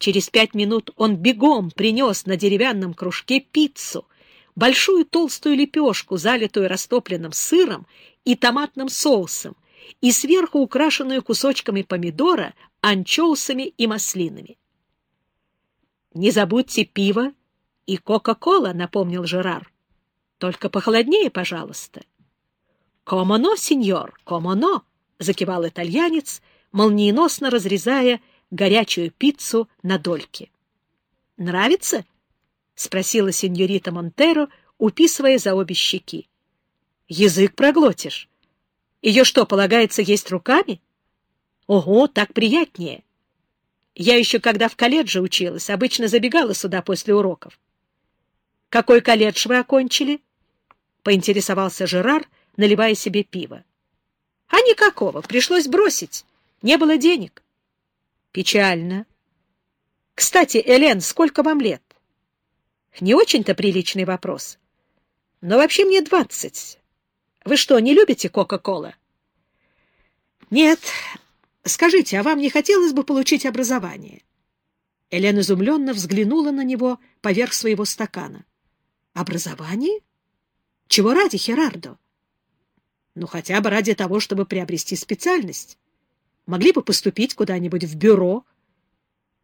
Через пять минут он бегом принес на деревянном кружке пиццу, большую толстую лепешку, залитую растопленным сыром и томатным соусом, и сверху украшенную кусочками помидора, анчоусами и маслинами. «Не забудьте пиво и Кока-Кола», — напомнил Жерар. «Только похолоднее, пожалуйста». «Комоно, сеньор, комоно», — закивал итальянец, молниеносно разрезая горячую пиццу на дольки. «Нравится?» — спросила сеньорита Монтеро, уписывая за обе щеки. «Язык проглотишь. Ее что, полагается есть руками?» «Ого, так приятнее!» Я еще когда в колледже училась, обычно забегала сюда после уроков. — Какой колледж вы окончили? — поинтересовался Жерар, наливая себе пиво. — А никакого, пришлось бросить. Не было денег. — Печально. — Кстати, Элен, сколько вам лет? — Не очень-то приличный вопрос. Но вообще мне двадцать. Вы что, не любите Кока-Кола? — Нет, Скажите, а вам не хотелось бы получить образование? Элен изумленно взглянула на него поверх своего стакана. Образование? Чего ради, Херардо? Ну, хотя бы ради того, чтобы приобрести специальность. Могли бы поступить куда-нибудь в бюро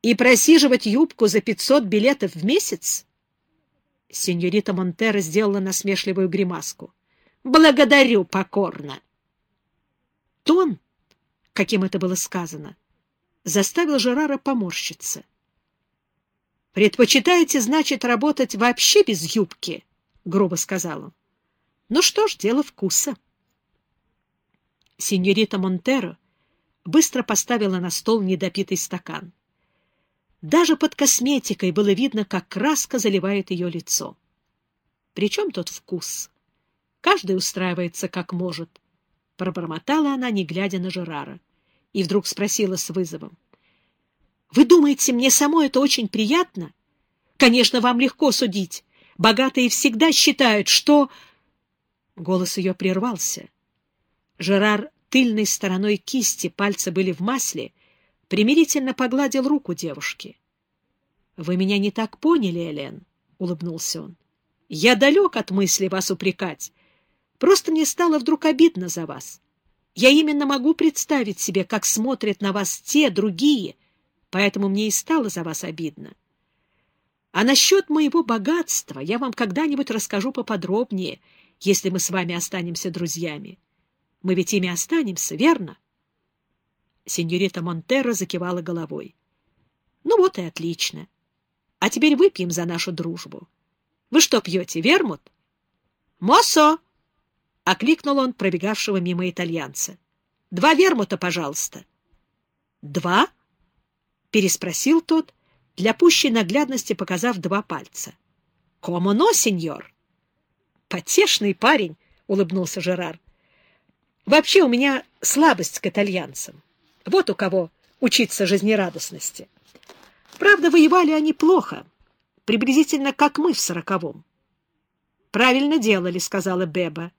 и просиживать юбку за пятьсот билетов в месяц? Сеньорита Монтера сделала насмешливую гримаску. «Благодарю покорно!» Тон каким это было сказано, заставил Жерара поморщиться. «Предпочитаете, значит, работать вообще без юбки?» — грубо сказал он. «Ну что ж, дело вкуса». Синьорита Монтеро быстро поставила на стол недопитый стакан. Даже под косметикой было видно, как краска заливает ее лицо. Причем тот вкус? Каждый устраивается как может. Пробормотала она, не глядя на Жерара и вдруг спросила с вызовом. — Вы думаете, мне самой это очень приятно? Конечно, вам легко судить. Богатые всегда считают, что... Голос ее прервался. Жерар тыльной стороной кисти, пальцы были в масле, примирительно погладил руку девушки. — Вы меня не так поняли, Элен, — улыбнулся он. — Я далек от мысли вас упрекать. Просто мне стало вдруг обидно за вас. — я именно могу представить себе, как смотрят на вас те, другие, поэтому мне и стало за вас обидно. А насчет моего богатства я вам когда-нибудь расскажу поподробнее, если мы с вами останемся друзьями. Мы ведь ими останемся, верно? Сеньорита Монтеро закивала головой. Ну вот и отлично. А теперь выпьем за нашу дружбу. Вы что пьете, вермут? Мосо! — окликнул он пробегавшего мимо итальянца. — Два вермута, пожалуйста. — Два? — переспросил тот, для пущей наглядности показав два пальца. — Комоно, сеньор? — Потешный парень, — улыбнулся Жерар. — Вообще у меня слабость к итальянцам. Вот у кого учиться жизнерадостности. Правда, воевали они плохо, приблизительно как мы в сороковом. — Правильно делали, — сказала Беба.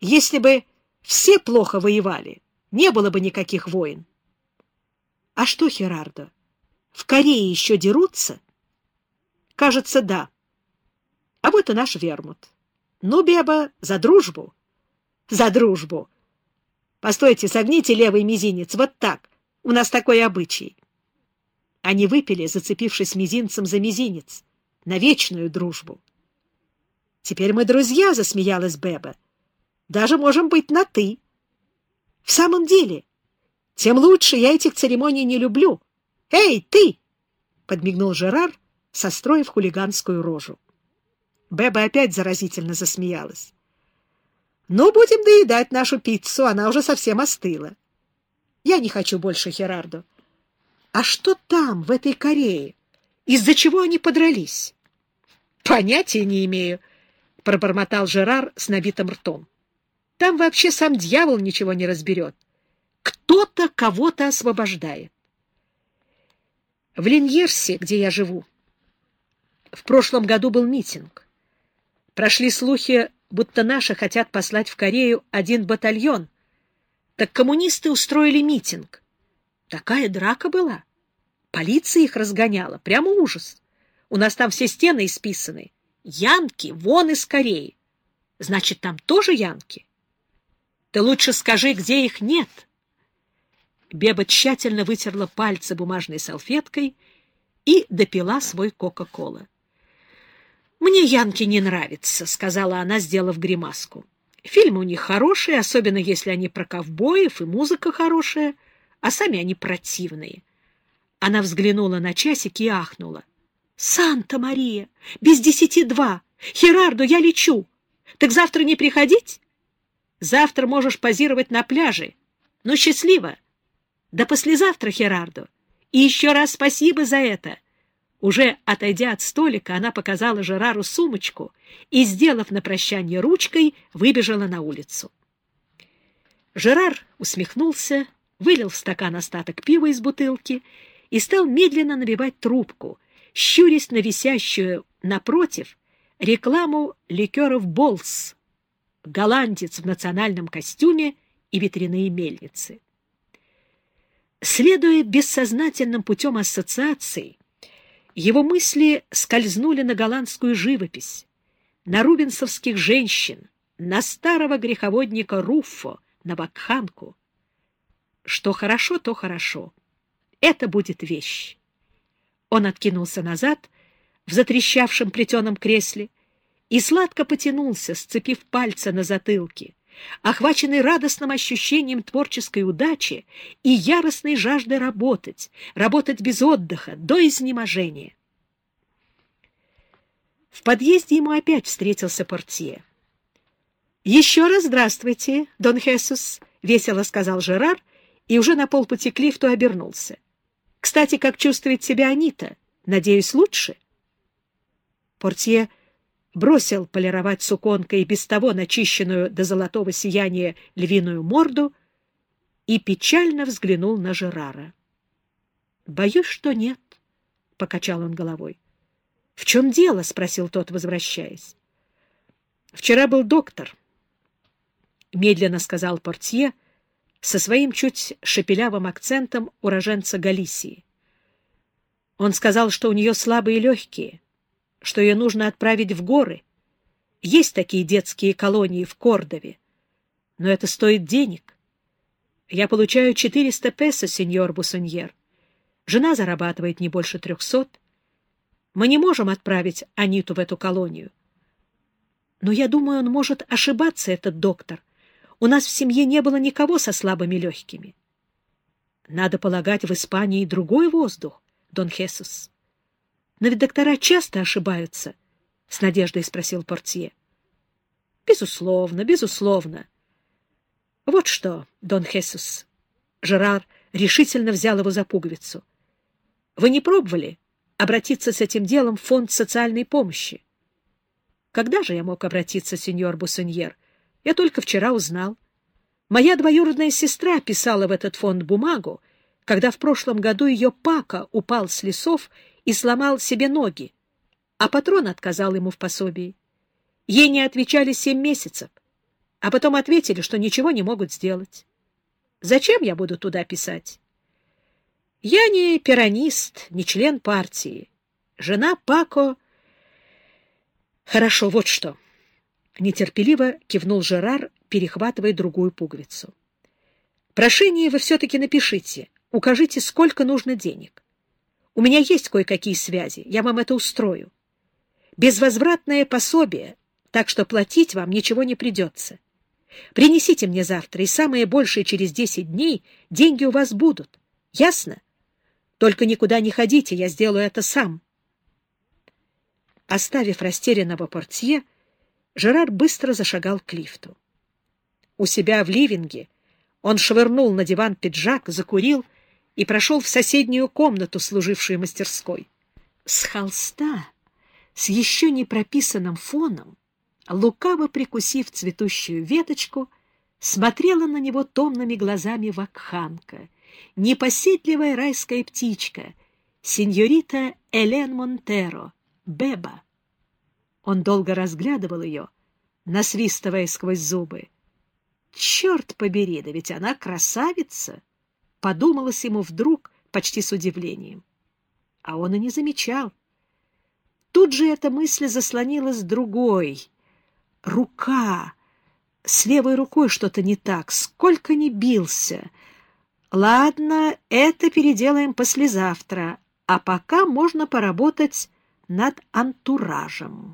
Если бы все плохо воевали, не было бы никаких войн. А что, Херардо, в Корее еще дерутся? Кажется, да. А вот и наш вермут. Ну, Беба, за дружбу. За дружбу. Постойте, согните левый мизинец, вот так. У нас такой обычай. Они выпили, зацепившись мизинцем за мизинец, на вечную дружбу. Теперь мы друзья, — засмеялась Беба. Даже можем быть на «ты». В самом деле, тем лучше я этих церемоний не люблю. «Эй, ты!» — подмигнул Жерар, состроив хулиганскую рожу. Беба опять заразительно засмеялась. «Ну, будем доедать нашу пиццу, она уже совсем остыла. Я не хочу больше Херарду. А что там, в этой Корее? Из-за чего они подрались?» «Понятия не имею», — пробормотал Жерар с набитым ртом. Там вообще сам дьявол ничего не разберет. Кто-то кого-то освобождает. В Леньерсе, где я живу, в прошлом году был митинг. Прошли слухи, будто наши хотят послать в Корею один батальон. Так коммунисты устроили митинг. Такая драка была. Полиция их разгоняла. Прямо ужас. У нас там все стены исписаны. Янки, вон и скорее. Значит, там тоже янки? Ты лучше скажи, где их нет. Беба тщательно вытерла пальцы бумажной салфеткой и допила свой Кока-Кола. «Мне Янки не нравятся», — сказала она, сделав гримаску. «Фильмы у них хорошие, особенно если они про ковбоев, и музыка хорошая, а сами они противные». Она взглянула на часик и ахнула. «Санта-Мария! Без десяти два! Херардо, я лечу! Так завтра не приходить? Завтра можешь позировать на пляже. Ну, счастливо! До послезавтра, Херардо! И еще раз спасибо за это!» Уже отойдя от столика, она показала Жерару сумочку и, сделав на прощание ручкой, выбежала на улицу. Жерар усмехнулся, вылил в стакан остаток пива из бутылки и стал медленно набивать трубку, щурясь на висящую напротив рекламу ликеров «Болс», голландец в национальном костюме и ветряные мельницы. Следуя бессознательным путем ассоциаций, его мысли скользнули на голландскую живопись, на рубинсовских женщин, на старого греховодника Руффо, на Бакханку. Что хорошо, то хорошо. Это будет вещь. Он откинулся назад в затрещавшем плетеном кресле и сладко потянулся, сцепив пальцы на затылке, охваченный радостным ощущением творческой удачи и яростной жаждой работать, работать без отдыха, до изнеможения. В подъезде ему опять встретился портье. «Еще раз здравствуйте, Дон Хесус», — весело сказал Жерар, и уже на полпути к лифту обернулся. «Кстати, как чувствует себя Анита? Надеюсь, лучше?» Портье бросил полировать суконкой без того начищенную до золотого сияния львиную морду и печально взглянул на Жерара. — Боюсь, что нет, — покачал он головой. — В чем дело? — спросил тот, возвращаясь. — Вчера был доктор, — медленно сказал портье со своим чуть шепелявым акцентом уроженца Галисии. Он сказал, что у нее слабые легкие — что ее нужно отправить в горы. Есть такие детские колонии в Кордове, но это стоит денег. Я получаю 400 песо, сеньор Бусоньер. Жена зарабатывает не больше трехсот. Мы не можем отправить Аниту в эту колонию. Но я думаю, он может ошибаться, этот доктор. У нас в семье не было никого со слабыми легкими. Надо полагать, в Испании другой воздух, Дон Хесус. Но ведь доктора часто ошибаются, — с надеждой спросил портье. — Безусловно, безусловно. — Вот что, Дон Хесус. Жерар решительно взял его за пуговицу. — Вы не пробовали обратиться с этим делом в фонд социальной помощи? — Когда же я мог обратиться, сеньор Бусоньер? Я только вчера узнал. Моя двоюродная сестра писала в этот фонд бумагу, когда в прошлом году ее пака упал с лесов и сломал себе ноги, а патрон отказал ему в пособии. Ей не отвечали семь месяцев, а потом ответили, что ничего не могут сделать. Зачем я буду туда писать? Я не пиронист, не член партии. Жена Пако... Хорошо, вот что. Нетерпеливо кивнул Жерар, перехватывая другую пуговицу. Прошение вы все-таки напишите. Укажите, сколько нужно денег. У меня есть кое-какие связи, я вам это устрою. Безвозвратное пособие, так что платить вам ничего не придется. Принесите мне завтра, и самое большее через десять дней деньги у вас будут. Ясно? Только никуда не ходите, я сделаю это сам. Оставив растерянного портье, Жерар быстро зашагал к лифту. У себя в ливинге он швырнул на диван пиджак, закурил — и прошел в соседнюю комнату, служившую мастерской. С холста, с еще не прописанным фоном, лукаво прикусив цветущую веточку, смотрела на него томными глазами вакханка, непоседливая райская птичка, сеньорита Элен Монтеро, Беба. Он долго разглядывал ее, насвистывая сквозь зубы. «Черт побери, да ведь она красавица!» Подумалось ему вдруг почти с удивлением. А он и не замечал. Тут же эта мысль заслонилась другой. Рука. С левой рукой что-то не так. Сколько ни бился. Ладно, это переделаем послезавтра. А пока можно поработать над антуражем.